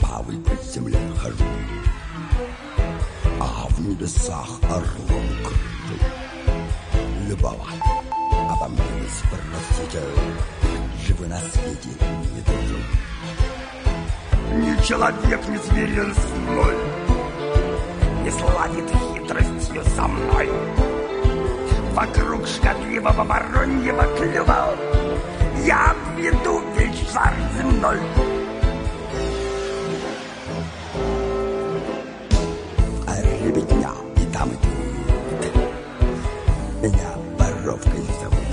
славой по земле хожу, А в небесах орлом кружу. Любовать обо мне не спросите, Живы на свете не дружу. Ни человек не зверен мной, Не славит хитростью со мной. Вокруг шкодливого вороньего клюва Я веду весь шар земной. Ребятня и там и тут Меня Боровкой зовут.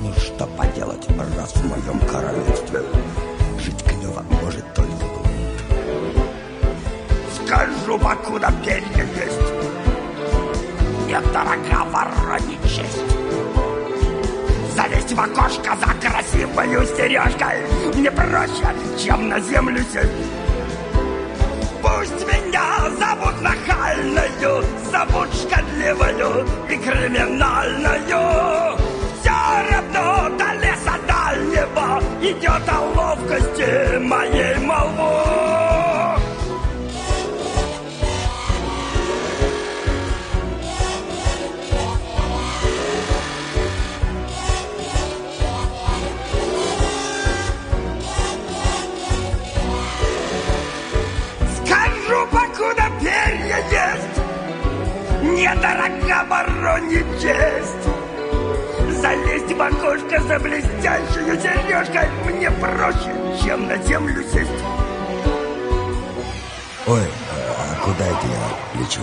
Ну что поделать, раз в моем королевстве Жить клево может только тут. Скажу, покуда перья есть, Мне дорога вороне честь. Залезть в окошко за красивою сережкой Мне проще, чем на землю сесть. Шкодливою и криминальную. Все равно до леса дальнего идет о ловкости моей молву. Недорога вороне честь. Залезть в окошко за блестящую сережкой Мне проще, чем на землю сесть. Ой, а куда это я лечу?